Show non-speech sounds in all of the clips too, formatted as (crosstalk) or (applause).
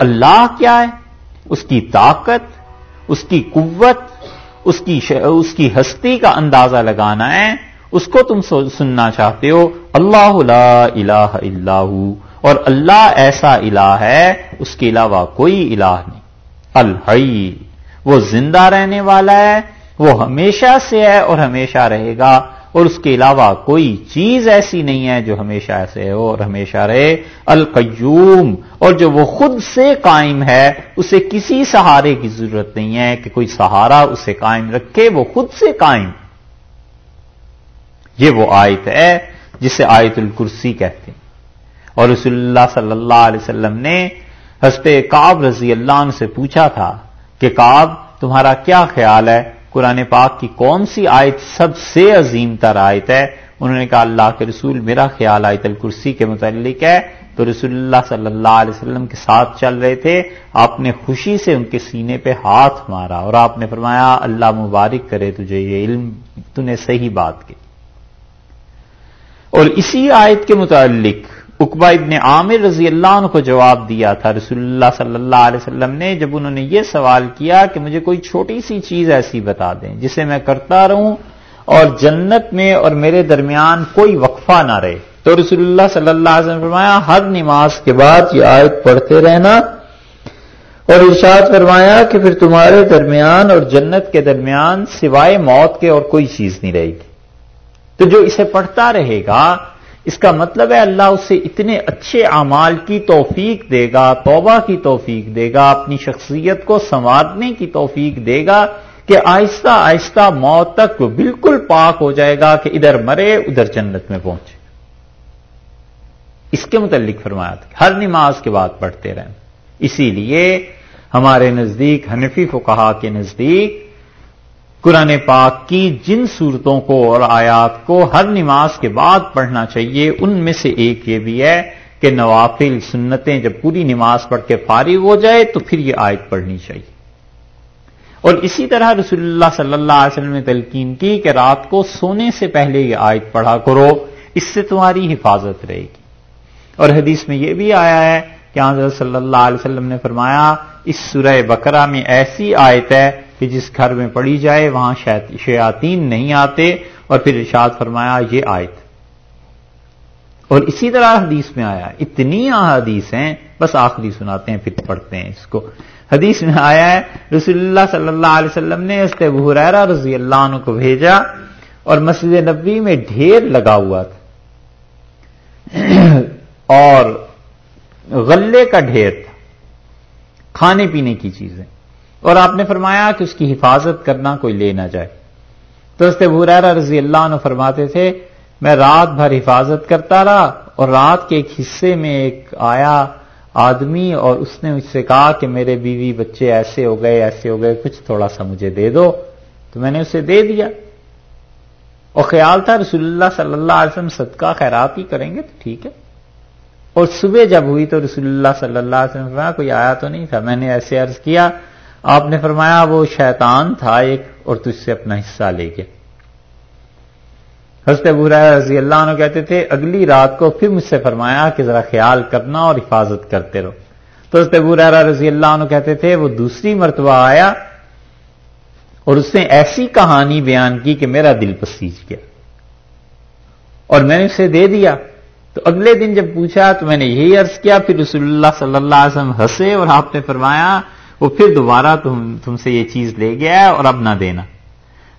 اللہ کیا ہے؟ اس کی طاقت، اس کی قوت، اس کی ش... اس کی ہستی کا اندازہ لگانا ہے۔ اس کو تم سننا چاہتے ہو۔ اللہ لا الہ الا اور اللہ ایسا الہ ہے، اس کے علاوہ کوئی الہ نہیں۔ الحی۔ وہ زندہ رہنے والا ہے، وہ ہمیشہ سے ہے اور ہمیشہ رہے گا۔ اور اس کے علاوہ کوئی چیز ایسی نہیں ہے جو ہمیشہ ایسے ہو اور ہمیشہ رہے۔ القیوم، اور جو وہ خود سے قائم ہے، اسے کسی سہارے کی ضرورت نہیں ہے کہ کوئی سہارا اسے قائم رکھے، وہ خود سے قائم۔ یہ وہ آیت ہے جسے آیت الکرسی کہتے ہیں۔ اور رسول اللہ صلی اللہ علیہ وسلم نے حسب کاب رضی اللہ عنہ سے پوچھا تھا کہ کاب تمہارا کیا خیال ہے؟ قرآن پاک کی کون سی آیت سب سے عظیم تر آیت ہے؟ انہوں نے کہا، اللہ کے رسول میرا خیال آیت الکرسی کے متعلق ہے۔ تو رسول اللہ صلی اللہ علیہ وسلم کے ساتھ چل رہے تھے۔ آپ نے خوشی سے ان کے سینے پہ ہاتھ مارا اور آپ نے فرمایا، اللہ مبارک کرے تجھے یہ علم، تو نے صحیح بات کی۔ اور اسی آیت کے متعلق اقبا ابن عامر رضی اللہ عنہ کو جواب دیا تھا۔ رسول اللہ صلی اللہ علیہ وسلم نے جب انہوں نے یہ سوال کیا کہ مجھے کوئی چھوٹی سی چیز ایسی بتا دیں جسے میں کرتا رہوں اور جنت میں اور میرے درمیان کوئی وقفہ نہ رہے۔ تو رسول اللہ صلی اللہ علیہ وسلم فرمایا، ہر نماز کے بعد یہ آیت پڑھتے رہنا اور ارشاد فرمایا کہ پھر تمہارے درمیان اور جنت کے درمیان سوائے موت کے اور کوئی چیز نہیں رہے گی۔ تو جو اسے پڑھتا رہے گا اس کا مطلب ہے اللہ اسے اتنے اچھے اعمال کی توفیق دے گا، توبہ کی توفیق دے گا، اپنی شخصیت کو سنوارنے کی توفیق دے گا کہ آہستہ آہستہ موت تک وہ بالکل پاک ہو جائے گا کہ ادھر مرے، ادھر جنت میں پہنچے۔ اس کے متعلق فرمایا تھا ہر نماز کے بعد پڑھتے رہیں۔ اسی لیے ہمارے نزدیک حنفی کو کہا نزدیک قرآن پاک کی جن صورتوں کو اور آیات کو ہر نماز کے بعد پڑھنا چاہیے، ان میں سے ایک یہ بھی ہے کہ نوافل سنتیں جب پوری نماز پڑھ کے فارغ ہو جائے تو پھر یہ آیت پڑھنی چاہیے۔ اور اسی طرح رسول اللہ صلی اللہ علیہ وسلم نے تلقین کی کہ رات کو سونے سے پہلے یہ آیت پڑھا کرو، اس سے تمہاری حفاظت رہے گی۔ اور حدیث میں یہ بھی آیا ہے کہ حضرت صلی اللہ علیہ وسلم نے فرمایا، اس سورہ بکرا میں ایسی آیت ہے کہ جس گھر میں پڑی جائے وہاں شیاتین نہیں آتے اور پھر ارشاد فرمایا یہ آیت۔ اور اسی طرح حدیث میں آیا، اتنی احادیث ہیں، بس آخری سناتے ہیں، پھر پڑھتے ہیں اس کو۔ حدیث میں آیا ہے، رسول اللہ صلی اللہ علیہ وسلم نے اس بحریرا رضی اللہ عنہ کو بھیجا اور مسجد نبی میں ڈھیر لگا ہوا تھا۔ اور غلے کا ڈھیر تھا، کھانے پینے کی چیزیں۔ اور آپ نے فرمایا کہ اس کی حفاظت کرنا کوئی لے نہ جائے۔ تو اس بحریرا رضی اللہ عنہ فرماتے تھے، میں رات بھر حفاظت کرتا رہا اور رات کے ایک حصے میں ایک آیا آدمی اور اس نے مجھ سے کہا کہ میرے بیوی بچے ایسے ہو گئے، ایسے ہو گئے، کچھ تھوڑا سا مجھے دے دو۔ تو میں نے اسے دے دیا۔ اور خیال تھا، رسول اللہ صلی اللہ علیہ وسلم صدقہ خیرات ہی کریں گے تو ٹھیک ہے۔ اور صبح جب ہوئی تو رسول اللہ صلی اللہ علیہ وسلم کوئی آیا تو نہیں تھا۔ میں نے ایسے عرض کیا آپ نے فرمایا وہ شیطان تھا ایک اور تجھ سے اپنا حصہ لے گیا۔ حضرت برا رضی اللہ عنہ کہتے تھے، اگلی رات کو پھر مجھ سے فرمایا کہ ذرا خیال کرنا اور حفاظت کرتے رہو۔ تو حضرت برا رضی اللہ عنہ کہتے تھے، وہ دوسری مرتبہ آیا اور اس نے ایسی کہانی بیان کی کہ میرا دل پسیج گیا۔ اور میں نے اسے دے دیا۔ تو اگلے دن جب پوچھا تو میں نے یہی عرض کیا، پھر رسول اللہ صلی اللہ علیہ وسلم ہنسے اور آپ نے فرمایا وہ پھر دوبارہ تم تم سے یہ چیز لے گیا ہے اور اب نہ دینا۔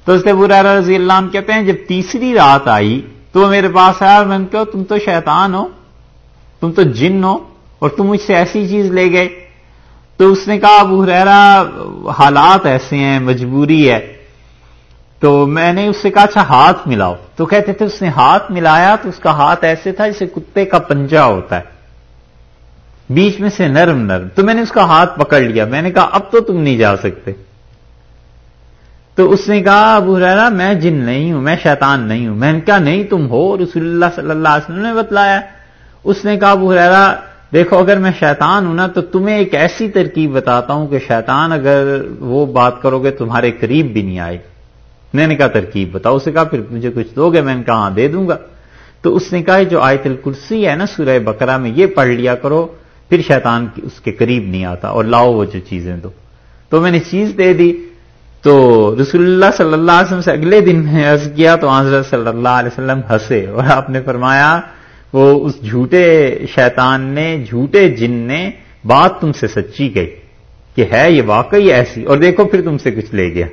تو اس برا رضی اللہ عنہ کہتے ہیں، جب تیسری رات آئی تو وہ میرے پاس آیا اور میں نے کہا، تم تو شیطان ہو، تم تو جن ہو اور تم مجھ سے ایسی چیز لے گئے۔ تو اس نے کہا، ابو رحرا حالات ایسے ہیں، مجبوری ہے۔ تو میں نے اس سے کہا اچھا ہاتھ ملاؤ۔ تو کہتے تھے، اس نے ہاتھ ملایا تو اس کا ہاتھ ایسے تھا جسے کتے کا پنجا ہوتا ہے۔ بیچ میں سے نرم نرم تو میں نے اس کا ہاتھ پکڑ لیا میں نے کہا اب تو تم نہیں جا سکتے تو اس نے کہا ابو رحرا میں جن نہیں ہوں میں شیطان نہیں ہوں میں نے کہا نہیں تم ہو رسول اللہ صلی اللہ علیہ وسلم نے بتلایا اس نے کہا ابو رحرا دیکھو اگر میں شیطان ہوں نا تو تمہیں ایک ایسی ترکیب بتاتا ہوں کہ شیطان اگر وہ بات کرو گے تمہارے قریب بھی نہیں آئے میں نے کہا ترکیب بتاؤ اسے کہا پھر مجھے کچھ دو گے میں نے کہا ہاں دے دوں گا۔ تو اس نے کہا جو آیت الکرسی ہے نا سورہ بکرا میں یہ پڑھ لیا کرو۔ پھر شیطان اس کے قریب نہیں آتا اور لاؤ وہ جو چیزیں دو۔ تو میں نے چیز دے دی۔ تو رسول اللہ صلی اللہ علیہ وسلم سے اگلے دن عرض کیا تو حضرت صلی اللہ علیہ وسلم ہنسے اور آپ نے فرمایا، وہ اس جھوٹے شیطان نے، جھوٹے جن نے بات تم سے سچی گئی کہ ہے یہ واقعی ایسی۔ اور دیکھو پھر تم سے کچھ لے گیا۔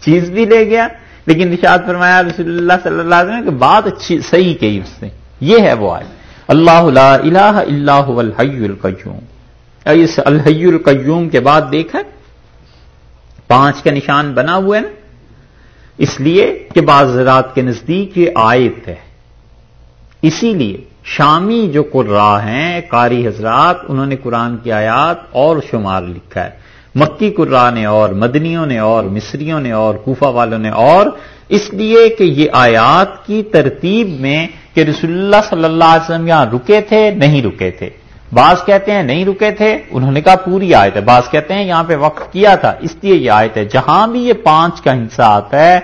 چیز بھی لے گیا، لیکن نشاد فرمایا رسول اللہ صلی اللہ علیہ وسلم کہ بات اچھی، صحیح کہی اس نے۔ یہ ہے وہ آج اللہ لا الہ اللہ الحی القیوم۔ اس الحی القیوم کے بعد دیکھا پانچ کا نشان بنا ہوا ہے نا اس لیے کہ بعض رات کے نزدیک یہ آیت ہے۔ اسی لیے شامی جو قرا ہیں، قاری حضرات، انہوں نے قرآن کی آیات اور شمار لکھا ہے۔ مکی قرا نے اور، مدنیوں نے اور، مصریوں نے اور، کوفہ والوں نے اور۔ اس لیے کہ یہ آیات کی ترتیب میں کہ رسول اللہ صلی اللہ علیہ وسلم یہاں رکے تھے، نہیں رکے تھے۔ بعض کہتے ہیں نہیں رکے تھے، انہوں نے کہا پوری آیت ہے۔ بعض کہتے ہیں یہاں پہ وقت کیا تھا، اس لیے یہ آیت ہے۔ جہاں بھی یہ پانچ کا حصہ آتا ہے،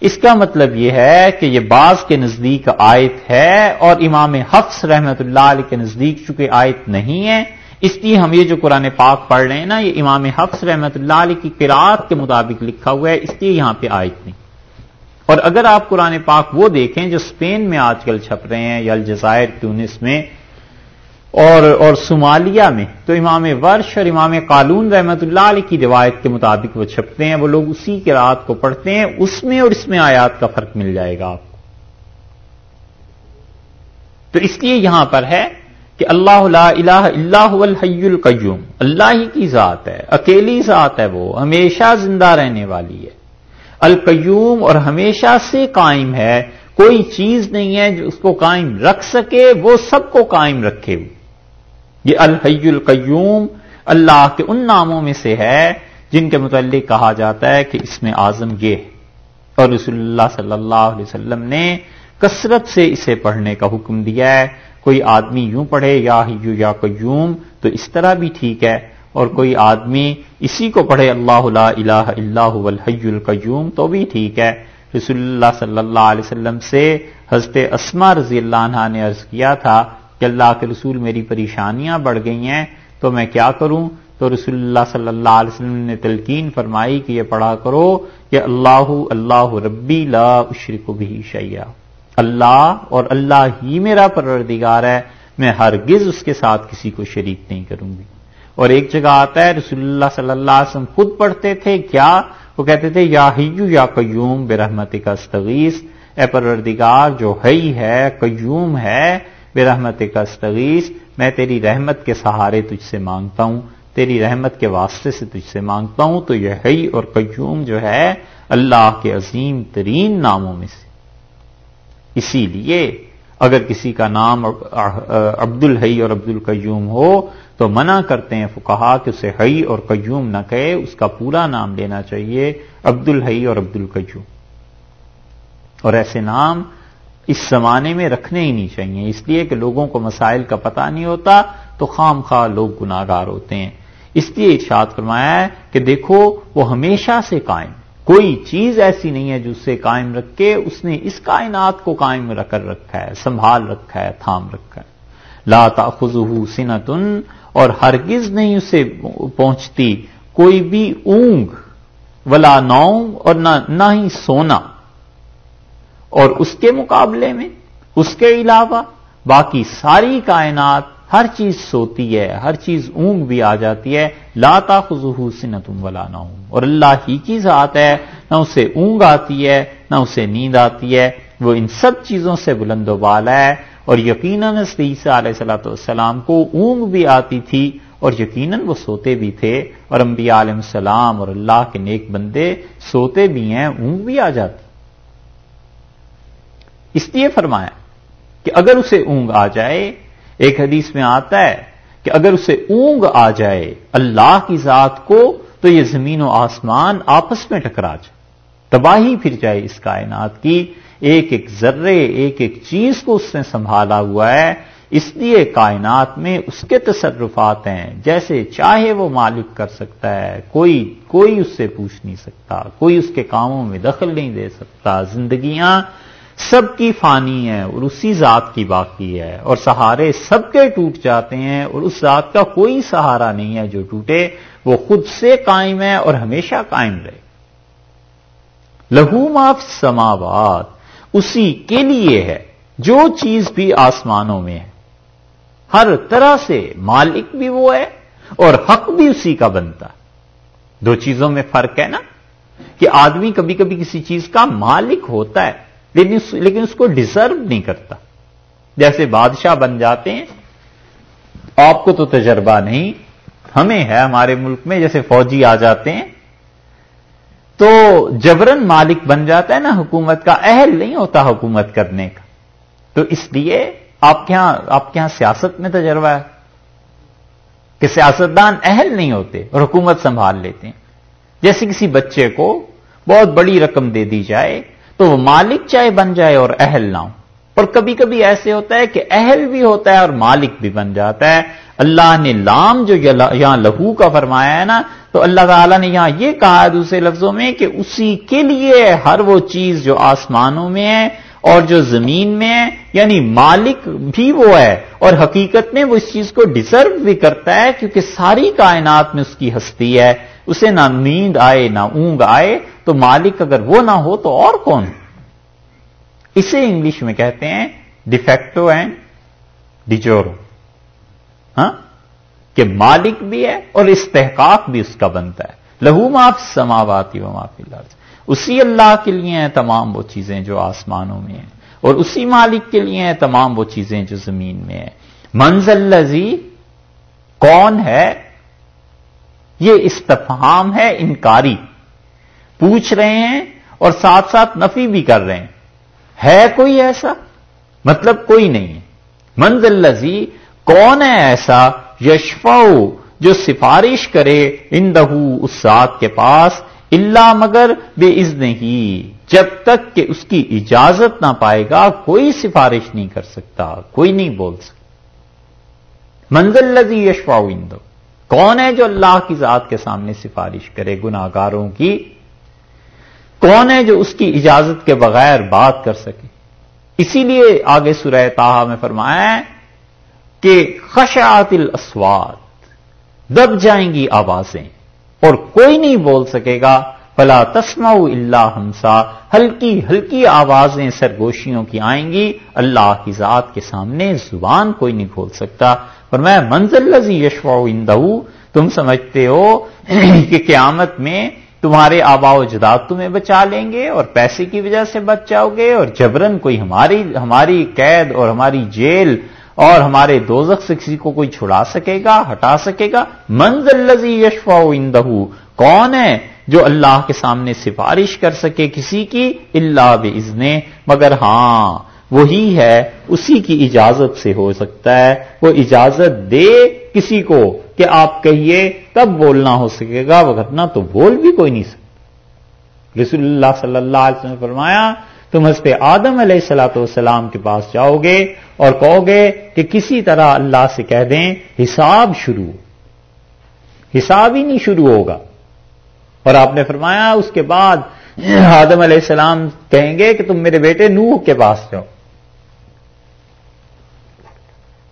اس کا مطلب یہ ہے کہ یہ بعض کے نزدیک آیت ہے اور امام حفظ رحمت اللہ علیہ کے نزدیک چونکہ آیت نہیں ہے، اس لیے ہم یہ جو قرآن پاک پڑھ رہے ہیں نا، یہ امام حفظ رحمت اللہ علیہ کی قرآت کے مطابق لکھا ہوا ہے، اس لیے یہاں پہ آیت نہیں۔ اور اگر آپ قرآن پاک وہ دیکھیں جو اسپین میں آج کل چھپ رہے ہیں یا الجزائر ٹیونس میں اور اور صومالیہ میں، تو امام ورش اور امام قالون رحمت اللہ علیہ کی روایت کے مطابق وہ چھپتے ہیں، وہ لوگ اسی کے رات کو پڑھتے ہیں، اس میں اور اس میں آیات کا فرق مل جائے گا آپ کو۔ تو اس لیے یہاں پر ہے کہ اللہ لا الہ اللہ الحی القیوم، اللہ ہی کی ذات ہے، اکیلی ذات ہے وہ، ہمیشہ زندہ رہنے والی ہے۔ القیوم اور ہمیشہ سے قائم ہے، کوئی چیز نہیں ہے جو اس کو قائم رکھ سکے، وہ سب کو قائم رکھے۔ یہ الحی القیوم اللہ کے ان ناموں میں سے ہے جن کے متعلق کہا جاتا ہے کہ اس میں آزم یہ ہے۔ اور رسول اللہ صلی اللہ علیہ وسلم نے کثرت سے اسے پڑھنے کا حکم دیا ہے۔ کوئی آدمی یوں پڑھے یا ہیو یا قیوم تو اس طرح بھی ٹھیک ہے۔ اور کوئی آدمی اسی کو پڑھے اللہ لا الہ اللہ الحی القیوم، تو بھی ٹھیک ہے۔ رسول اللہ صلی اللہ علیہ وسلم سے حضرت اسما رضی اللہ عنہ نے عرض کیا تھا کہ اللہ کے رسول میری پریشانیاں بڑھ گئی ہیں، تو میں کیا کروں؟ تو رسول اللہ صلی اللہ علیہ وسلم نے تلقین فرمائی کہ یہ پڑھا کرو کہ اللہ اللہ ربی لا اشرک بھی شیا اللہ اور اللہ ہی میرا پروردگار ہے، میں ہرگز اس کے ساتھ کسی کو شریک نہیں کروں گی۔ اور ایک جگہ آتا ہے، رسول اللہ صلی اللہ علیہ وسلم خود پڑھتے تھے، کیا؟ وہ کہتے تھے، یا ہیو یا قیوم بے رحمت کا استغیث۔ اے پروردگار، جو ہی ہے، قیوم ہے بے رحمت کا استغیث، میں تیری رحمت کے سہارے تجھ سے مانگتا ہوں، تیری رحمت کے واسطے سے تجھ سے مانگتا ہوں، تو یہ ہے اور قیوم جو ہے، اللہ کے عظیم ترین ناموں میں سے۔ اسی لیے، اگر کسی کا نام عبد الحی اور عبد القیوم ہو تو منع کرتے ہیں فکہ کہ اسے حی اور قیوم نہ کہے، اس کا پورا نام لینا چاہیے عبد الحی اور عبد القیوم اور ایسے نام اس زمانے میں رکھنے ہی نہیں چاہیے، اس لیے کہ لوگوں کو مسائل کا پتہ نہیں ہوتا تو خام خواہ لوگ گناگار ہوتے ہیں۔ اس لیے ارشاد فرمایا ہے کہ دیکھو، وہ ہمیشہ سے قائم، کوئی چیز ایسی نہیں ہے جو اسے قائم رکھ کے اس نے اس کائنات کو قائم رکھ کر رکھا ہے، سنبھال رکھا ہے، تھام رکھا ہے۔ لا تاخذہ سنتن اور ہرگز نہیں اسے پہنچتی کوئی بھی اونگ، ولا نوم اور نہ ہی سونا۔ اور اس کے مقابلے میں، اس کے علاوہ باقی ساری کائنات ہر چیز سوتی ہے، ہر چیز اونگ بھی آ جاتی ہے۔ لاتا خزو سے نہ تم ولا نہ ہوں اور اللہ ہی کی ذات ہے، نہ اسے اونگ آتی ہے، نہ اسے نیند آتی ہے۔ وہ ان سب چیزوں سے بلند و بالا ہے۔ اور یقیناً عیسیٰ علیہ صلاۃ والسلام کو اونگ بھی آتی تھی اور یقیناً وہ سوتے بھی تھے اور انبیاء علیہ السلام اور اللہ کے نیک بندے سوتے بھی ہیں، اونگ بھی آ جاتی۔ اس لیے فرمایا کہ اگر اسے اونگ آ جائے، ایک حدیث میں آتا ہے کہ اگر اسے اونگ آ جائے اللہ کی ذات کو، تو یہ زمین و آسمان آپس میں ٹکرا جائے، تباہی پھر جائے اس کائنات کی۔ ایک ایک ذرے، ایک ایک چیز کو اس نے سنبھالا ہوا ہے۔ اس لیے کائنات میں اس کے تصرفات ہیں۔ جیسے چاہے وہ مالک کر سکتا ہے، کوئی کوئی اس سے پوچھ نہیں سکتا، کوئی اس کے کاموں میں دخل نہیں دے سکتا۔ زندگیاں سب کی فانی ہے اور اسی ذات کی باقی ہے۔ اور سہارے سب کے ٹوٹ جاتے ہیں اور اس ذات کا کوئی سہارا نہیں ہے۔ جو ٹوٹے، وہ خود سے قائم ہے اور ہمیشہ قائم رہے۔ لہو معاف سماوات اسی کے لیے ہے۔ جو چیز بھی آسمانوں میں ہے، ہر طرح سے مالک بھی وہ ہے اور حق بھی اسی کا بنتا۔ دو چیزوں میں فرق ہے نا؟ کہ آدمی کبھی کبھی کسی چیز کا مالک ہوتا ہے، لیکن اس کو ڈیزرو نہیں کرتا۔ جیسے بادشاہ بن جاتے ہیں، آپ کو تو تجربہ نہیں، ہمیں ہے ہمارے ملک میں جیسے فوجی آ جاتے ہیں تو جبرن مالک بن جاتا ہے نا حکومت کا، اہل نہیں ہوتا حکومت کرنے کا۔ تو اس لیے آپ کے یہاں آپ کے یہاں سیاست میں تجربہ ہے کہ سیاستدان اہل نہیں ہوتے اور حکومت سنبھال لیتے ہیں۔ جیسے کسی بچے کو بہت بڑی رقم دے دی جائے تو وہ مالک چاہے بن جائے اور اہل نہ ہو۔ اور کبھی کبھی ایسے ہوتا ہے کہ اہل بھی ہوتا ہے اور مالک بھی بن جاتا ہے۔ اللہ نے لام جو یہاں لہو کا فرمایا ہے نا، تو اللہ تعالیٰ نے یہاں یہ کہا ہے دوسرے لفظوں میں کہ اسی کے لیے ہر وہ چیز جو آسمانوں میں ہے اور جو زمین میں ہے یعنی مالک بھی وہ ہے۔ اور حقیقت میں وہ اس چیز کو ڈیزرو بھی کرتا ہے کیونکہ ساری کائنات میں اس کی ہستی ہے۔ اسے نہ نیند آئے، نہ اونگ آئے، تو مالک اگر وہ نہ ہو تو اور کون؟ اسے انگلش میں کہتے ہیں ڈیفیکٹو اینڈ ڈیجورو ہاں؟ کہ مالک بھی ہے اور استحقاق بھی اس کا بنتا ہے. لہو معاف سماواتی و معافی لفظ اسی اللہ کے لیے ہیں تمام وہ چیزیں جو آسمانوں میں ہیں. اور اسی مالک کے لیے ہیں تمام وہ چیزیں جو زمین میں ہیں. منزل لذی کون ہے؟ یہ استفہام ہے، انکاری. پوچھ رہے ہیں اور ساتھ ساتھ نفی بھی کر رہے ہیں. ہے کوئی ایسا؟ مطلب کوئی نہیں ہے۔ منزل لذی کون ہے ایسا؟ یشفو جو سفارش کرے اندہ اس ذات کے پاس اللہ مگر بے عز نہیں جب تک کہ اس کی اجازت نہ پائے گا، کوئی سفارش نہیں کر سکتا، کوئی نہیں بول سکتا۔ منزل لذی یشوا اندو کون ہے جو اللہ کی ذات کے سامنے سفارش کرے گناگاروں کی؟ کون ہے جو اس کی اجازت کے بغیر بات کر سکے؟ اسی لیے آگے سورہ تاہا میں فرمایا ہے کہ خشعات الاسوات دب جائیں گی آوازیں، اور کوئی نہیں بول سکے گا، فلا تسما اللہ ہمسا، ہلکی ہلکی آوازیں سرگوشیوں کی آئیں گی، اللہ کی ذات کے سامنے زبان کوئی نہیں کھول سکتا۔ اور میں منزل لذی یشوا اندو تم سمجھتے ہو کہ قیامت میں تمہارے آبا و جداد تمہیں بچا لیں گے اور پیسے کی وجہ سے بچ جاؤ گے اور جبرن کوئی ہماری ہماری قید اور ہماری جیل اور ہمارے دوزخ سے کسی کو کوئی چھڑا سکے گا، ہٹا سکے گا؟ منزل لذی یشفا اندہ کون ہے جو اللہ کے سامنے سفارش کر سکے کسی کی؟ اللہ بزن مگر ہاں وہی ہے، اسی کی اجازت سے ہو سکتا ہے، وہ اجازت دے کسی کو۔ کہ آپ کہیے تب بولنا ہو سکے گا وغیرہ تو بول بھی کوئی نہیں سکتا۔ رسول اللہ صلی اللہ علیہ وسلم نے فرمایا، تم حضرت آدم علیہ السلاۃ والسلام کے پاس جاؤ گے اور کہو گے کہ کسی طرح اللہ سے کہہ دیں، حساب شروع۔ حساب ہی نہیں شروع ہوگا۔ اور آپ نے فرمایا، اس کے بعد آدم علیہ السلام کہیں گے کہ تم میرے بیٹے نوح کے پاس جاؤ۔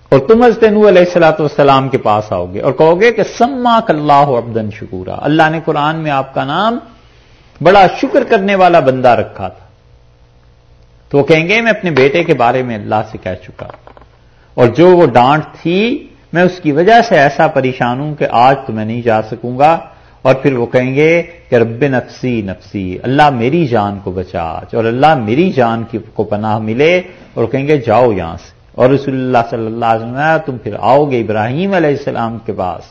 اور تم حضرت نو علیہ السلاۃ والسلام کے پاس آؤ گے اور کہو گے کہ سما اللہ ابدن شکورا، اللہ نے قرآن میں آپ کا نام بڑا شکر کرنے والا بندہ رکھا تھا۔ تو وہ کہیں گے، میں اپنے بیٹے کے بارے میں اللہ سے کہہ چکا اور جو وہ ڈانٹ تھی، میں اس کی وجہ سے ایسا پریشان ہوں کہ آج تو میں نہیں جا سکوں گا۔ اور پھر وہ کہیں گے کہ رب نفسی نفسی، اللہ میری جان کو بچا، اور اللہ میری جان کی کو پناہ ملے۔ اور کہیں گے، جاؤ یہاں سے۔ اور رسول اللہ صلی اللہ علیہ وسلم تم پھر آؤ گے ابراہیم علیہ السلام کے پاس۔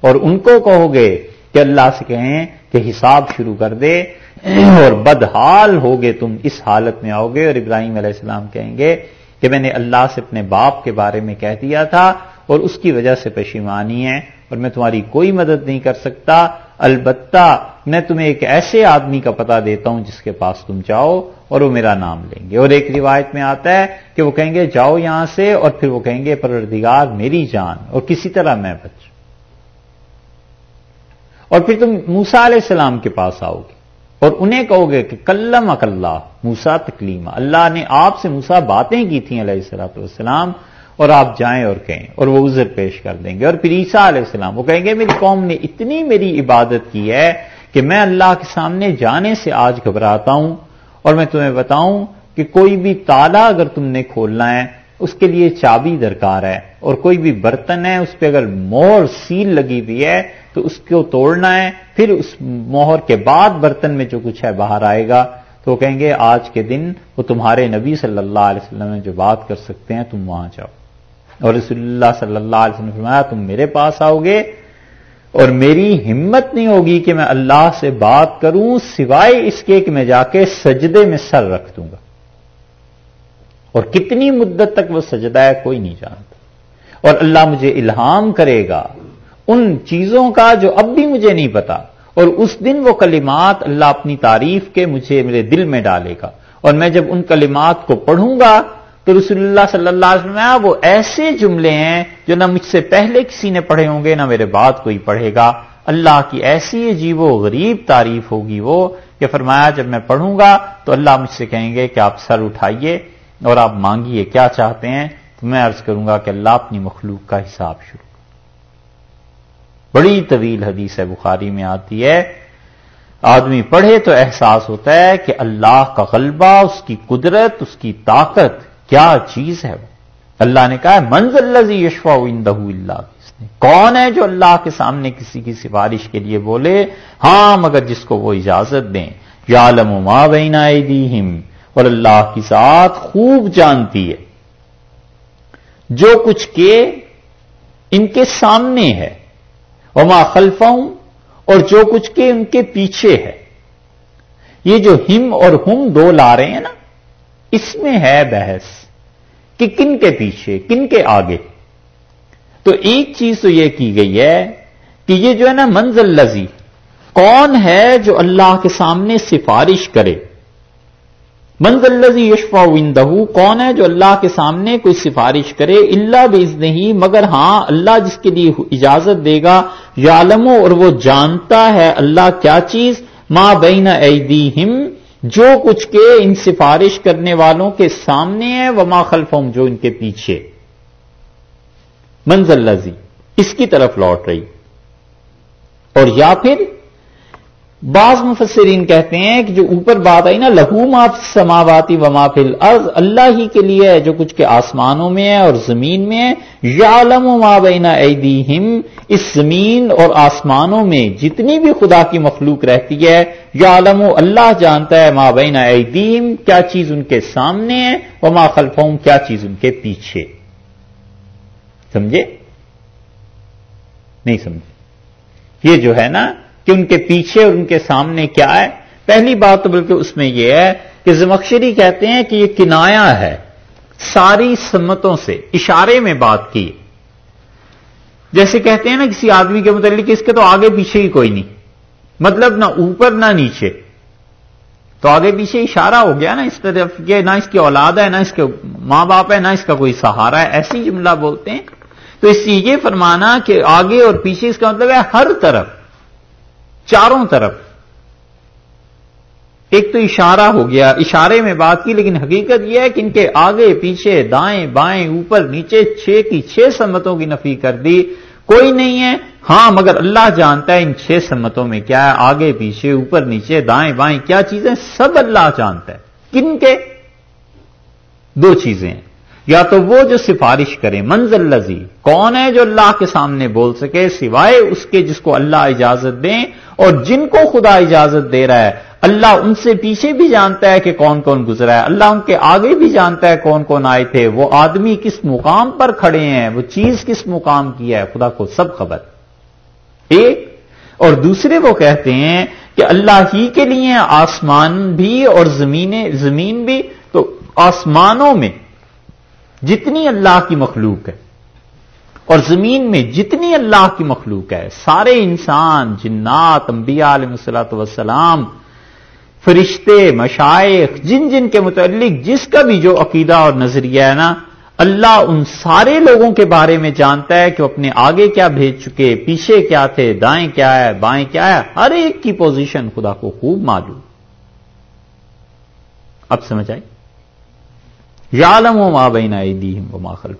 اور ان کو کہو گے کہ اللہ سے کہیں کہ حساب شروع کر دے اور بدحال ہوگے تم اس حالت میں آؤ گے اور ابراہیم علیہ السلام کہیں گے کہ میں نے اللہ سے اپنے باپ کے بارے میں کہہ دیا تھا اور اس کی وجہ سے پشیمانی ہے اور میں تمہاری کوئی مدد نہیں کر سکتا۔ البتہ میں تمہیں ایک ایسے آدمی کا پتہ دیتا ہوں جس کے پاس تم جاؤ اور وہ میرا نام لیں گے۔ اور ایک روایت میں آتا ہے کہ وہ کہیں گے جاؤ یہاں سے اور پھر وہ کہیں گے پروردگار میری جان اور کسی طرح میں بچ۔ اور پھر تم موسا علیہ السلام کے پاس آؤ گے اور انہیں کہو گے کہ کلم اکلّہ موسا تکلیم اللہ نے آپ سے موسا باتیں کی تھیں علیہ السلاۃ والسلام اور آپ جائیں اور کہیں اور وہ عذر پیش کر دیں گے اور پھر عیسیٰ علیہ السلام وہ کہیں گے، میری قوم نے اتنی میری عبادت کی ہے کہ میں اللہ کے سامنے جانے سے آج گھبراتا ہوں اور میں تمہیں بتاؤں کہ کوئی بھی تالا اگر تم نے کھولنا ہے، اس کے لیے چابی درکار ہے اور کوئی بھی برتن ہے، اس پہ اگر مور سیل لگی ہوئی ہے تو اس کو توڑنا ہے، پھر اس مہر کے بعد برتن میں جو کچھ ہے باہر آئے گا۔ تو وہ کہیں گے، آج کے دن وہ تمہارے نبی صلی اللہ علیہ وسلم نے جو بات کر سکتے ہیں، تم وہاں جاؤ۔ اور رسول اللہ صلی اللہ علیہ وسلم نے فرمایا، تم میرے پاس آؤ گے اور میری ہمت نہیں ہوگی کہ میں اللہ سے بات کروں، سوائے اس کے کہ میں جا کے سجدے میں سر رکھ دوں گا۔ اور کتنی مدت تک وہ سجدہ ہے، کوئی نہیں جانتا۔ اور اللہ مجھے الہام کرے گا ان چیزوں کا جو اب بھی مجھے نہیں پتا۔ اور اس دن وہ کلمات اللہ اپنی تعریف کے مجھے میرے دل میں ڈالے گا۔ اور میں جب ان کلمات کو پڑھوں گا تو رسول اللہ صلی اللہ علیہ وسلم وہ ایسے جملے ہیں جو نہ مجھ سے پہلے کسی نے پڑھے ہوں گے، نہ میرے بعد کوئی پڑھے گا۔ اللہ کی ایسی عجیب و غریب تعریف ہوگی وہ کہ فرمایا، جب میں پڑھوں گا تو اللہ مجھ سے کہیں گے کہ آپ سر اٹھائیے اور آپ مانگیے کیا چاہتے ہیں؟ تو میں عرض کروں گا کہ اللہ اپنی مخلوق کا حساب شروع۔ بڑی طویل حدیث ہے بخاری میں آتی ہے، آدمی پڑھے تو احساس ہوتا ہے کہ اللہ کا غلبہ، اس کی قدرت، اس کی طاقت کیا چیز ہے وہ؟ اللہ نے کہا منز اللہ یشوا اللہ۔ کون ہے جو اللہ کے سامنے کسی کی سفارش کے لیے بولے؟ ہاں مگر جس کو وہ اجازت دیں۔ یا ما بین اور اللہ کی ذات خوب جانتی ہے۔ جو کچھ کے ان کے سامنے ہے۔ وما خلفہم۔ اور جو کچھ کے ان کے پیچھے ہے۔ یہ جو ہم اور ہم دو لا رہے ہیں نا اس میں ہے بحث کہ کن کے پیچھے، کن کے آگے؟ تو ایک چیز تو یہ کی گئی ہے کہ یہ جو ہے نا منزل لذی، کون ہے جو اللہ کے سامنے سفارش کرے؟ منزل لذی یشفا وندہ کون ہے جو اللہ کے سامنے کوئی سفارش کرے؟ اللہ بز نہیں مگر ہاں اللہ جس کے لیے اجازت دے گا یالمو اور وہ جانتا ہے اللہ کیا چیز؟ ماں بین ایدیہم جو کچھ کے ان سفارش کرنے والوں کے سامنے ہے، وما خلفم جو ان کے پیچھے۔ منزل لذی اس کی طرف لوٹ رہی۔ اور یا پھر بعض مفسرین کہتے ہیں کہ جو اوپر بات آئی نا، لہو ما سماواتی و ما فل ارض اللہ ہی کے لیے ہے، جو کچھ کے آسمانوں میں ہے اور زمین میں ہے یا لم ما بینا ایدیہم، اس زمین اور آسمانوں میں جتنی بھی خدا کی مخلوق رہتی ہے یا علم اللہ جانتا ہے ما بینا ایدیہم، کیا چیز ان کے سامنے ہے و ما خلفہم، کیا چیز ان کے پیچھے۔ سمجھے؟ نہیں سمجھے۔ یہ جو ہے نا کہ ان کے پیچھے اور ان کے سامنے کیا ہے؟ پہلی بات تو بلکہ اس میں یہ ہے کہ زمخشری کہتے ہیں کہ یہ کنایا ہے۔ ساری سمتوں سے اشارے میں بات کی۔ جیسے کہتے ہیں نا کسی آدمی کے متعلق اس کے تو آگے پیچھے ہی کوئی نہیں۔ مطلب نہ اوپر نہ نیچے۔ تو آگے پیچھے اشارہ ہو گیا نا اس طرف کہ نہ اس کی اولاد ہے، نہ اس کے ماں باپ ہے، نہ اس کا کوئی سہارا ہے۔ ایسی جملہ بولتے ہیں۔ تو اس سے یہ فرمانا کہ آگے اور پیچھے اس کا مطلب ہے ہر طرف۔ چاروں طرف۔ ایک تو اشارہ ہو گیا، اشارے میں بات کی، لیکن حقیقت یہ ہے کہ ان کے آگے، پیچھے، دائیں، بائیں، اوپر، نیچے، چھ کی چھ سمتوں کی نفی کر دی۔ کوئی نہیں ہے۔ ہاں مگر اللہ جانتا ہے ان چھ سمتوں میں کیا ہے۔ آگے، پیچھے، اوپر، نیچے، دائیں، بائیں، کیا چیزیں؟ سب اللہ جانتا ہے۔ کن کے؟ دو چیزیں ہیں۔ یا تو وہ جو سفارش کرے، منزل لذی کون ہے جو اللہ کے سامنے بول سکے، سوائے اس کے جس کو اللہ اجازت دیں اور جن کو خدا اجازت دے رہا ہے۔ اللہ ان سے پیچھے بھی جانتا ہے کہ کون کون گزرا ہے۔ اللہ ان کے آگے بھی جانتا ہے کون کون آئے تھے۔ وہ آدمی کس مقام پر کھڑے ہیں، وہ چیز کس مقام کی ہے، خدا کو سب خبر۔ ایک، اور دوسرے وہ کہتے ہیں کہ اللہ ہی کے لیے آسمان بھی اور زمینیں، زمین بھی، تو آسمانوں میں۔ جتنی اللہ کی مخلوق ہے۔ اور زمین میں جتنی اللہ کی مخلوق ہے، سارے انسان، جنات، انبیاء علیہ السلاۃ وسلام فرشتے، مشائق، جن جن کے متعلق جس کا بھی جو عقیدہ اور نظریہ ہے نا، اللہ ان سارے لوگوں کے بارے میں جانتا ہے کہ وہ اپنے آگے کیا بھیج چکے، پیچھے کیا تھے، دائیں کیا ہے، بائیں کیا ہے، ہر ایک کی پوزیشن خدا کو خوب معلوم۔ اب سمجھ آئی؟ یالم و ماں بین و ماں خلف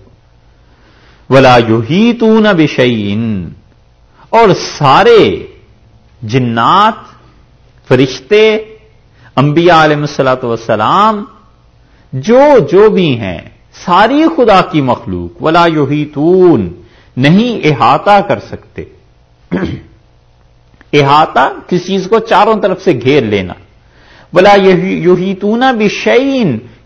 ولا یو ہی تو اور سارے جنات، فرشتے، انبیاء علیہ السلاۃ وسلام جو جو بھی ہیں، ساری خدا کی مخلوق، ولا یوہیتون نہیں احاطہ کر سکتے۔ (clears throat) احاطہ کسی چیز کو؟ چاروں طرف سے گھیر لینا۔ بلا یوہیتون بھی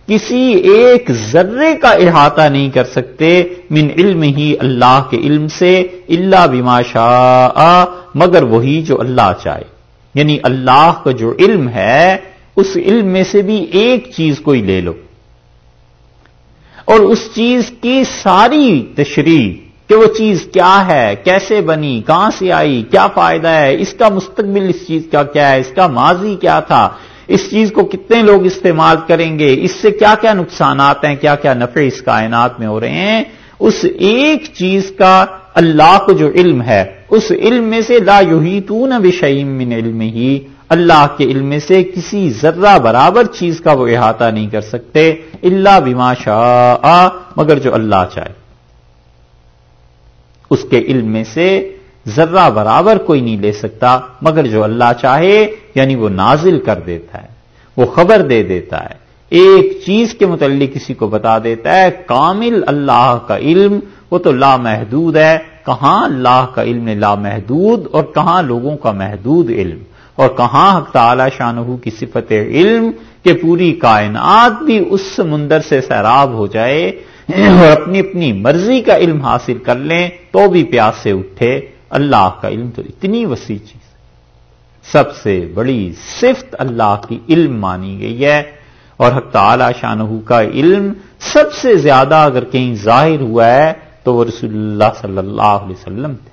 کسی ایک ذرے کا احاطہ نہیں کر سکتے من علم ہی اللہ کے علم سے اللہ بما شاء، مگر وہی جو اللہ چاہے۔ یعنی اللہ کا جو علم ہے، اس علم میں سے بھی ایک چیز کو ہی لے لو۔ اور اس چیز کی ساری تشریح کہ وہ چیز کیا ہے، کیسے بنی، کہاں سے آئی، کیا فائدہ ہے، اس کا مستقبل، اس چیز کا کیا ہے، اس کا ماضی کیا تھا اس چیز کو کتنے لوگ استعمال کریں گے؟ اس سے کیا کیا نقصانات ہیں؟ کیا کیا نفع اس کائنات میں ہو رہے ہیں؟ اس ایک چیز کا اللہ کو جو علم ہے، اس علم میں سے لا یحیطون بشیء من علم ہی اللہ کے علم سے کسی ذرہ برابر چیز کا وہ احاطہ نہیں کر سکتے اللہ بما شاء، مگر جو اللہ چاہے۔ اس کے علم میں سے ذرہ برابر کوئی نہیں لے سکتا، مگر جو اللہ چاہے یعنی وہ نازل کر دیتا ہے، وہ خبر دے دیتا ہے۔ ایک چیز کے متعلق کسی کو بتا دیتا ہے، کامل اللہ کا علم، وہ تو لامحدود ہے۔ کہاں اللہ کا علم لامحدود اور کہاں لوگوں کا محدود علم؟ اور کہاں حق تعالی شاہ کی صفت علم کہ پوری کائنات بھی اس سمندر سے سیراب ہو جائے اور اپنی اپنی مرضی کا علم حاصل کر لیں، تو بھی پیاس سے اٹھے۔ اللہ کا علم تو اتنی وسیع چیز سب سے بڑی صفت اللہ کی علم مانی گئی ہے۔ اور حق تعالی شاہ کا علم سب سے زیادہ اگر کہیں ظاہر ہوا ہے، تو وہ رسول اللہ صلی اللہ علیہ وسلم تھے۔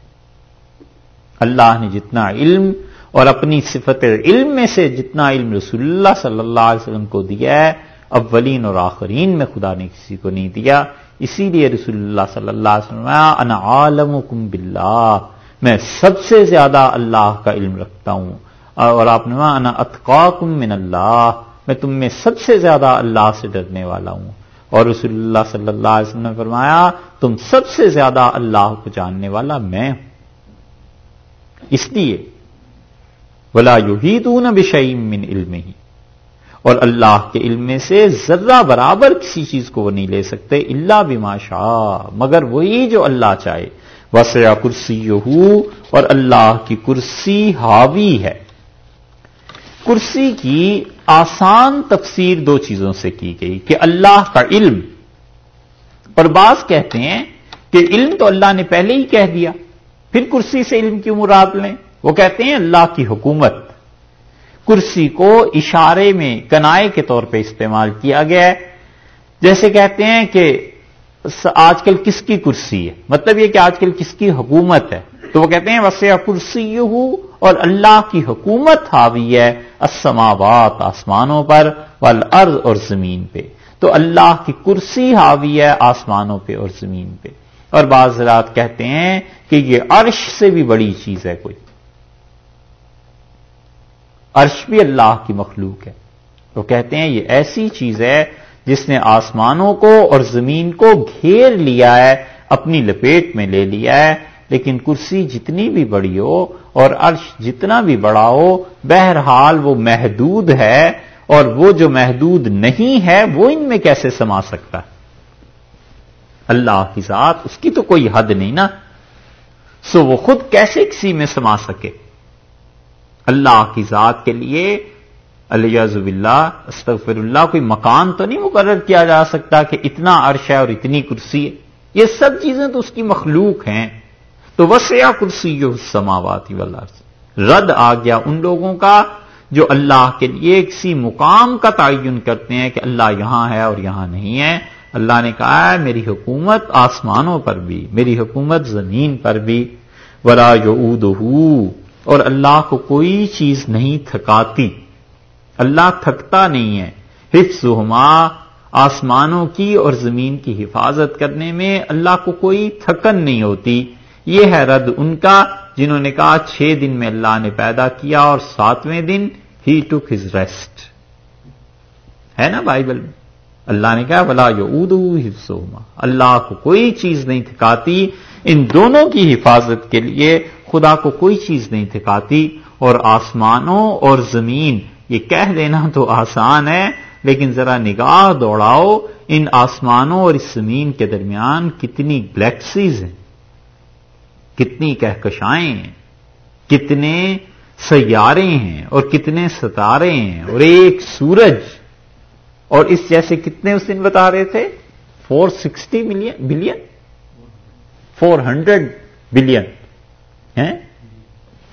اللہ نے جتنا علم اور اپنی صفت علم میں سے جتنا علم رسول اللہ صلی اللہ علیہ وسلم کو دیا ہے، اولین اور آخرین میں خدا نے کسی کو نہیں دیا۔ اسی لیے رسول اللہ صلی اللہ علیہ وسلم انا عالم باللہ۔ میں سب سے زیادہ اللہ کا علم رکھتا ہوں۔ اور آپ نے انا اتقاکم من اللہ، میں تم میں سب سے زیادہ اللہ سے ڈرنے والا ہوں۔ اور رسول اللہ صلی اللہ علیہ وسلم نے فرمایا، تم سب سے زیادہ اللہ کو جاننے والا میں ہوں۔ اس لیے، ولا یحیطون بشیء من علمه۔ اور اللہ کے علم میں سے ذرہ برابر کسی چیز کو وہ نہیں لے سکتے اللہ بما شاء۔ مگر وہی جو اللہ چاہے۔ وسع کرسی اور اللہ کی کرسی حاوی ہے۔ کرسی کی آسان تفسیر دو چیزوں سے کی گئی کہ اللہ کا علم۔ اور بعض کہتے ہیں کہ علم تو اللہ نے پہلے ہی کہہ دیا، پھر کرسی سے علم کیوں مراد لیں؟ وہ کہتے ہیں اللہ کی حکومت۔ کرسی کو اشارے میں کنائے کے طور پہ استعمال کیا گیا ہے۔ جیسے کہتے ہیں کہ آج کل کس کی کرسی ہے؟ مطلب یہ کہ آج کل کس کی حکومت ہے؟ تو وہ کہتے ہیں، وسیع کرسی ہوں اور اللہ کی حکومت حاوی ہے اسماوات آسمانوں پر، والارض اور زمین پہ۔ تو اللہ کی کرسی حاوی ہے آسمانوں پہ اور زمین پہ۔ اور بعض رات کہتے ہیں کہ یہ عرش سے بھی بڑی چیز ہے کوئی۔ عرش بھی اللہ کی مخلوق ہے۔ وہ کہتے ہیں، یہ ایسی چیز ہے جس نے آسمانوں کو اور زمین کو گھیر لیا ہے، اپنی لپیٹ میں لے لیا ہے۔ لیکن کرسی جتنی بھی بڑی ہو اور عرش جتنا بھی بڑا ہو، بہرحال وہ محدود ہے۔ اور وہ جو محدود نہیں ہے، وہ ان میں کیسے سما سکتا؟ ہے اللہ کی ذات، اس کی تو کوئی حد نہیں نا۔ سو وہ خود کیسے کسی میں سما سکے؟ اللہ کی ذات کے لیے علیہ اللہ استغفر اللہ، کوئی مکان تو نہیں مقرر کیا جا سکتا کہ اتنا عرش ہے اور اتنی کرسی ہے۔ یہ سب چیزیں تو اس کی مخلوق ہیں۔ تو وسیا کرسی جو سماواتی والا رد آ گیا ان لوگوں کا جو اللہ کے لیے کسی مقام کا تعین کرتے ہیں کہ اللہ یہاں ہے اور یہاں نہیں ہے۔ اللہ نے کہا ہے، میری حکومت آسمانوں پر بھی، میری حکومت زمین پر بھی۔ ورا جو اور اللہ کو کوئی چیز نہیں تھکاتی۔ اللہ تھکتا نہیں ہے۔ حفظ ہما آسمانوں کی اور زمین کی حفاظت کرنے میں اللہ کو کوئی تھکن نہیں ہوتی۔ یہ ہے رد ان کا جنہوں نے کہا چھ دن میں اللہ نے پیدا کیا اور ساتویں دن ہی ٹک ہز ریسٹ ہے نا بائبل میں؟ اللہ نے کہا بلا یو ادو اللہ کو کوئی چیز نہیں تھکاتی۔ ان دونوں کی حفاظت کے لیے خدا کو کوئی چیز نہیں تھکاتی۔ اور آسمانوں اور زمین یہ کہہ دینا تو آسان ہے، لیکن ذرا نگاہ دوڑاؤ، ان آسمانوں اور اس زمین کے درمیان کتنی گلیکسیز ہیں، کتنی کہکشائیں ہیں، کتنے سیارے ہیں اور کتنے ستارے ہیں اور ایک سورج۔ اور اس جیسے کتنے اس دن بتا رہے تھے؟ Four sixty million billion four hundred billion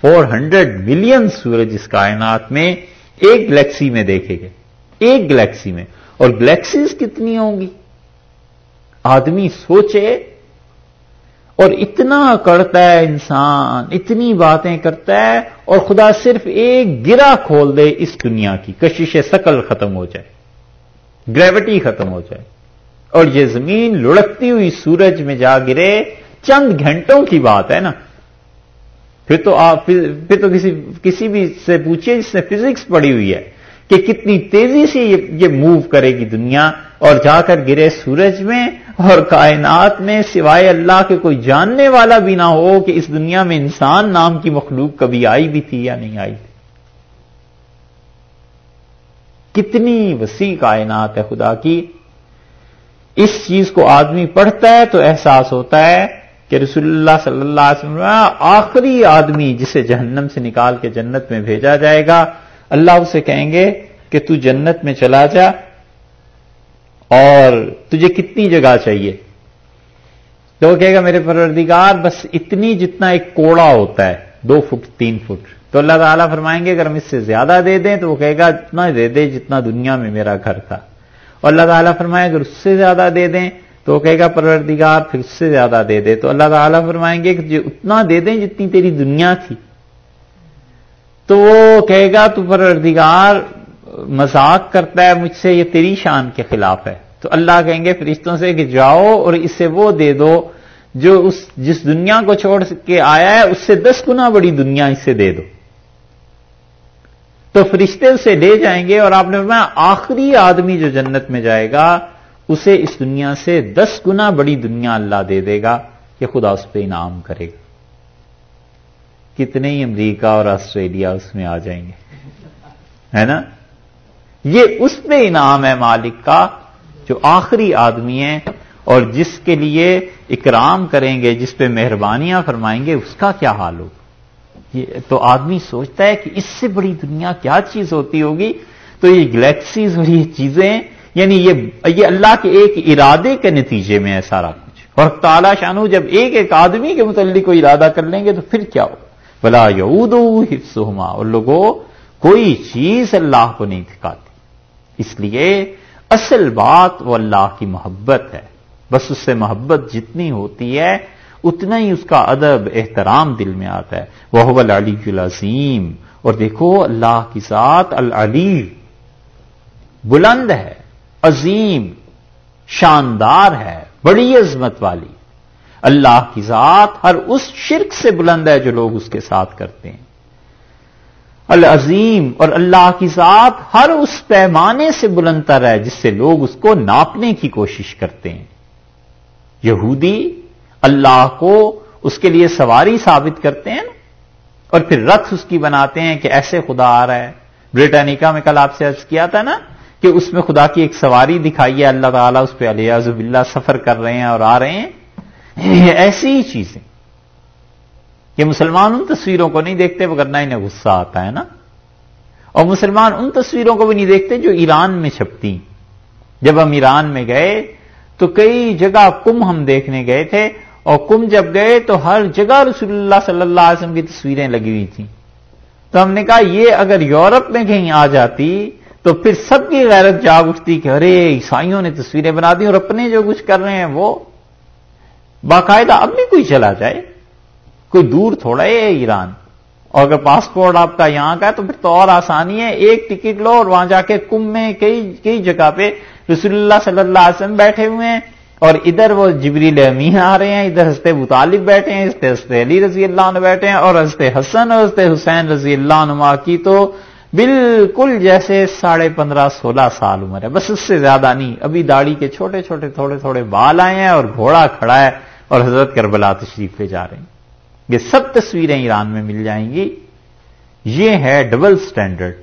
four hundred million سورج اس کائنات میں ایک گلیکسی میں دیکھے گئے۔ ایک گلیکسی میں۔ اور گلیکسیز کتنی ہوں گی؟ آدمی سوچے اور اتنا کرتا ہے انسان، اتنی باتیں کرتا ہے اور خدا صرف ایک گرا کھول دے اس دنیا کی۔ کشش سکل ختم ہو جائے۔ گریوٹی ختم ہو جائے۔ اور یہ زمین لڑکتی ہوئی سورج میں جا گرے۔ چند گھنٹوں کی بات ہے نا۔ پھر تو آپ پھر تو کسی کسی بھی سے پوچھیے جس نے فزکس پڑھی ہوئی ہے کہ کتنی تیزی سے یہ موو کرے گی دنیا اور جا کر گرے سورج میں اور کائنات میں سوائے اللہ کے کوئی جاننے والا بھی نہ ہو کہ اس دنیا میں انسان نام کی مخلوق کبھی آئی بھی تھی یا نہیں آئی تھی۔ کتنی وسیع کائنات ہے خدا کی۔ اس چیز کو آدمی پڑھتا ہے تو احساس ہوتا ہے کہ رسول اللہ صلی اللہ علیہ وسلم آخری آدمی جسے جہنم سے نکال کے جنت میں بھیجا جائے گا، اللہ اسے کہیں گے کہ تو جنت میں چلا جا اور تجھے کتنی جگہ چاہیے۔ تو وہ کہے گا، میرے پروردگار، بس اتنی جتنا ایک کوڑا ہوتا ہے، دو فٹ، تین فٹ۔ تو اللہ تعالیٰ فرمائیں گے، اگر ہم اس سے زیادہ دے دیں تو وہ کہے گا، اتنا دے دے جتنا دنیا میں میرا گھر تھا۔ اور اللہ تعالیٰ فرمائے اگر اس سے زیادہ دے دیں تو کہے گا، پروردگار پھر اس سے زیادہ دے دے. تو اللہ تعالیٰ فرمائیں گے کہ اتنا دے دیں جتنی تیری دنیا تھی۔ تو وہ کہے گا، تو پروردگار مذاق کرتا ہے مجھ سے، یہ تیری شان کے خلاف ہے۔ تو اللہ کہیں گے، فرشتوں سے کہ جاؤ اور اسے وہ دے دو جو اس، جس دنیا کو چھوڑ کے آیا ہے، اس سے دس گنا بڑی دنیا اسے دے دو۔ تو فرشتے اسے لے جائیں گے اور آپ نے فرمایا، آخری آدمی جو جنت میں جائے گا اسے اس دنیا سے دس گنا بڑی دنیا اللہ دے دے گا کہ خدا اس پہ انعام کرے گا۔ کتنے ہی امریکہ اور آسٹریلیا اس میں آ جائیں گے۔ ہے نا؟ یہ اس پہ انعام ہے مالک کا جو آخری آدمی ہے اور جس کے لیے اکرام کریں گے، جس پہ مہربانیاں فرمائیں گے، اس کا کیا حال ہوگا؟ تو آدمی سوچتا ہے کہ اس سے بڑی دنیا کیا چیز ہوتی ہوگی؟ تو یہ گلیکسیز اور یہ چیزیں یعنی یہ یہ اللہ کے ایک ارادے کے نتیجے میں ہے سارا کچھ۔ اور تعالیٰ شانو جب ایک ایک آدمی کے متعلق کو ارادہ کر لیں گے تو پھر کیا ہو؟ بلا یود حفظما اور لوگوں، کوئی چیز اللہ کو نہیں دکھاتی۔ اس لیے اصل بات وہ اللہ کی محبت ہے۔ بس اس سے محبت جتنی ہوتی ہے، اتنا ہی اس کا ادب، احترام دل میں آتا ہے۔ وہ العلی العظیم اور دیکھو، اللہ کی ذات العلی بلند ہے۔ عظیم، شاندار ہے، بڑی عظمت والی۔ اللہ کی ذات ہر اس شرک سے بلند ہے جو لوگ اس کے ساتھ کرتے ہیں۔ العظیم اور اللہ کی ذات ہر اس پیمانے سے بلندر ہے جس سے لوگ اس کو ناپنے کی کوشش کرتے ہیں۔ یہودی اللہ کو اس کے لیے سواری ثابت کرتے ہیں اور پھر رتھ اس کی بناتے ہیں کہ ایسے خدا آ رہا ہے۔ بریٹانیکا میں کل آپ سے عرض کیا تھا نا کہ اس میں خدا کی ایک سواری دکھائی ہے، اللہ تعالیٰ اس پہ علیہ اللہ سفر کر رہے ہیں اور آ رہے ہیں۔ ایسی ہی چیزیں۔ کہ مسلمان ان تصویروں کو نہیں دیکھتے نہ انہیں غصہ آتا ہے نا۔ اور مسلمان ان تصویروں کو بھی نہیں دیکھتے جو ایران میں چھپتی۔ جب ہم ایران میں گئے تو کئی جگہ کم ہم دیکھنے گئے تھے اور کم جب گئے تو ہر جگہ رسول اللہ صلی اللہ علیہ وسلم کی تصویریں لگی ہوئی تھیں۔ تو ہم نے کہا، یہ اگر یورپ میں کہیں آ جاتی تو پھر سب کی غیرت جاگ اٹھتی کہ ارے، عیسائیوں نے تصویریں بنا دی اور اپنے جو کچھ کر رہے ہیں وہ باقاعدہ اب بھی کوئی چلا جائے، کوئی دور تھوڑا ہے ایران۔ اور اگر پاسپورٹ آپ کا یہاں کا ہے تو پھر تو اور آسانی ہے، ایک ٹکٹ لو اور وہاں جا کے کم میں کئی کئی جگہ پہ رسول اللہ صلی اللہ علیہ وسلم بیٹھے ہوئے ہیں۔ اور ادھر وہ جبریل امین آ رہے ہیں، ادھر ہنستے مطالب بیٹھے ہیں ہنستے ہنستے علی رضی اللہ عنہ بیٹھے ہیں اور ہنستے حسن اور ہنستے حسین رضی اللہ عنہ کی تو بالکل جیسے ساڑھے پندرہ سولہ سال عمر ہے۔ بس اس سے زیادہ نہیں۔ ابھی داڑھی کے چھوٹے چھوٹے تھوڑے تھوڑے بال آئے ہیں اور گھوڑا کھڑا ہے اور حضرت کربلا تشریف لے جا رہے ہیں۔ یہ سب تصویریں ایران میں مل جائیں گی۔ یہ ہے ڈبل سٹینڈرڈ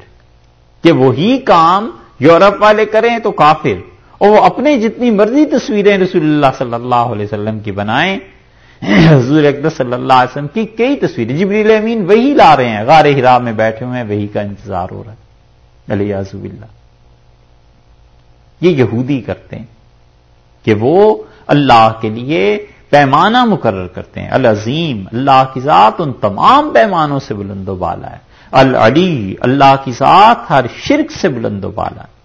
کہ وہی کام یورپ والے کریں تو کافر اور وہ اپنے جتنی مرضی تصویریں رسول اللہ صلی اللہ علیہ وسلم کی بنائیں حضور اقدس صلی اللہ علیہ وسلم کی کئی تصویریں۔ جبریل امین وہی لا رہے ہیں، غار ہرا میں بیٹھے ہوئے ہیں، وہی کا انتظار ہو رہا ہے۔ علی عزب اللہ یہ یہودی کرتے ہیں کہ وہ اللہ کے لیے پیمانہ مقرر کرتے ہیں۔ العظیم، اللہ کی ذات ان تمام پیمانوں سے بلند و بالا ہے۔ العلی، اللہ کی ذات ہر شرک سے بلند و بالا ہے۔